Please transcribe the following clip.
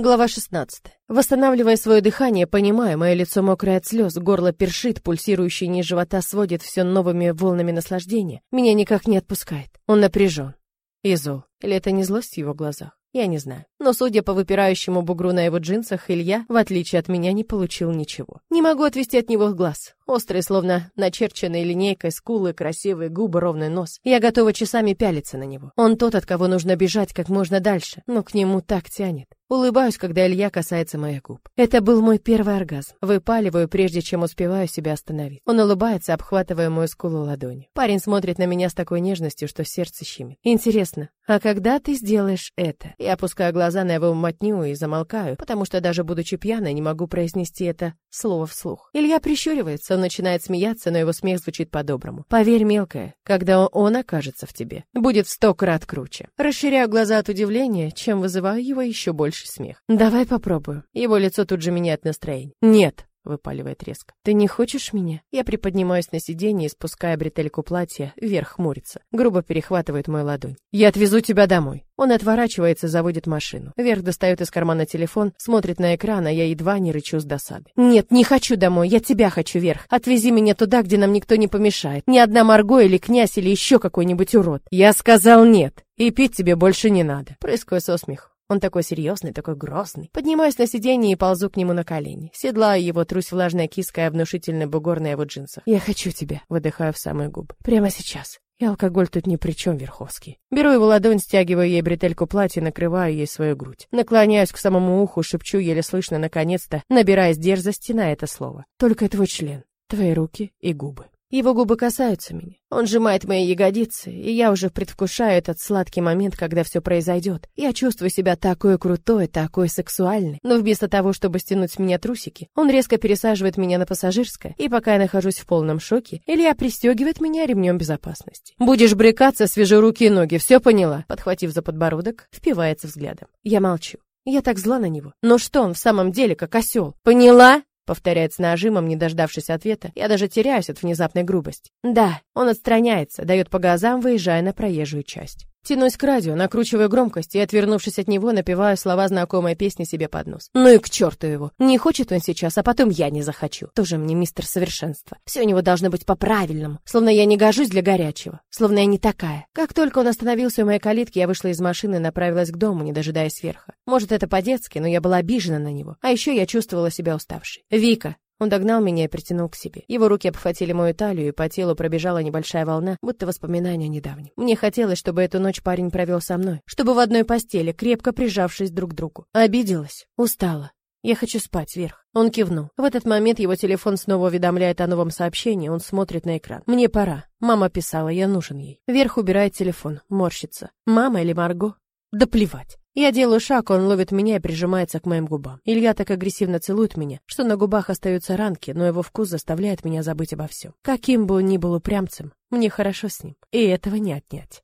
Глава 16. Восстанавливая свое дыхание, понимаю, мое лицо мокрое от слез, горло першит, пульсирующий низ живота сводит все новыми волнами наслаждения. Меня никак не отпускает. Он напряжен. И зол. Или это не злость в его глазах? Я не знаю. Но судя по выпирающему бугру на его джинсах, Илья, в отличие от меня, не получил ничего. Не могу отвести от него глаз. Острые, словно начерченные линейкой, скулы, красивые губы, ровный нос. Я готова часами пялиться на него. Он тот, от кого нужно бежать как можно дальше, но к нему так тянет. Улыбаюсь, когда Илья касается моих губ. Это был мой первый оргазм. Выпаливаю, прежде чем успеваю себя остановить. Он улыбается, обхватывая мою скулу ладонью. Парень смотрит на меня с такой нежностью, что сердце щемит. Интересно, а когда ты сделаешь это? Я опускаю глаза на его мотню и замолкаю, потому что даже будучи пьяной, не могу произнести это слово вслух. Илья прищуривается, он начинает смеяться, но его смех звучит по-доброму. Поверь, мелкая, когда он окажется в тебе, будет в сто крат круче. Расширяю глаза от удивления, чем вызываю его еще больше смех. Давай попробую. Его лицо тут же меняет настроение. Нет, выпаливает резко. Ты не хочешь меня? Я приподнимаюсь на сиденье и спуская бретельку платья, вверх хмурится. Грубо перехватывает мою ладонь. Я отвезу тебя домой. Он отворачивается, заводит машину. Вверх достает из кармана телефон, смотрит на экран, а я едва не рычу с досады. Нет, не хочу домой, я тебя хочу вверх. Отвези меня туда, где нам никто не помешает. Ни одна Марго или князь или еще какой-нибудь урод. Я сказал нет. И пить тебе больше не надо. Прыскаю со смех. Он такой серьезный, такой грозный. Поднимаюсь на сиденье и ползу к нему на колени. Седлаю его, трусь влажной киской, а внушительный бугор на его джинсах. «Я хочу тебя», — выдыхаю в самые губы. «Прямо сейчас». И алкоголь тут ни при чем, Верховский. Беру его ладонь, стягиваю ей бретельку платья, накрываю ей свою грудь. Наклоняюсь к самому уху, шепчу еле слышно, наконец-то, набираясь дерзости на это слово. Только твой член, твои руки и губы. Его губы касаются меня. Он сжимает мои ягодицы, и я уже предвкушаю этот сладкий момент, когда все произойдет. Я чувствую себя такой крутой, такой сексуальной. Но вместо того, чтобы стянуть с меня трусики, он резко пересаживает меня на пассажирское, и пока я нахожусь в полном шоке, Илья пристегивает меня ремнем безопасности. «Будешь брекаться, свяжи руки и ноги, все поняла?» Подхватив за подбородок, впивается взглядом. Я молчу. Я так зла на него. Но что он в самом деле, как осел? Поняла? Повторяет с нажимом, не дождавшись ответа. Я даже теряюсь от внезапной грубости. Да, он отстраняется, дает по газам, выезжая на проезжую часть. Тянусь к радио, накручиваю громкость и, отвернувшись от него, напеваю слова знакомой песни себе под нос. Ну и к черту его. Не хочет он сейчас, а потом я не захочу. Тоже мне мистер совершенства. Все у него должно быть по-правильному. Словно я не гожусь для горячего. Словно я не такая. Как только он остановился у моей калитки, я вышла из машины и направилась к дому, не дожидаясь сверха. Может, это по-детски, но я была обижена на него. А еще я чувствовала себя уставшей. «Вика!» Он догнал меня и притянул к себе. Его руки обхватили мою талию, и по телу пробежала небольшая волна, будто воспоминание о недавнем. Мне хотелось, чтобы эту ночь парень провел со мной, чтобы в одной постели, крепко прижавшись друг к другу. Обиделась, устала. Я хочу спать вверх. Он кивнул. В этот момент его телефон снова уведомляет о новом сообщении, он смотрит на экран. Мне пора. Мама писала, я нужен ей. Вверх убирает телефон, морщится. Мама или Марго? Да плевать. Я делаю шаг, он ловит меня и прижимается к моим губам. Илья так агрессивно целует меня, что на губах остаются ранки, но его вкус заставляет меня забыть обо всем. Каким бы он ни был упрямцем, мне хорошо с ним, и этого не отнять.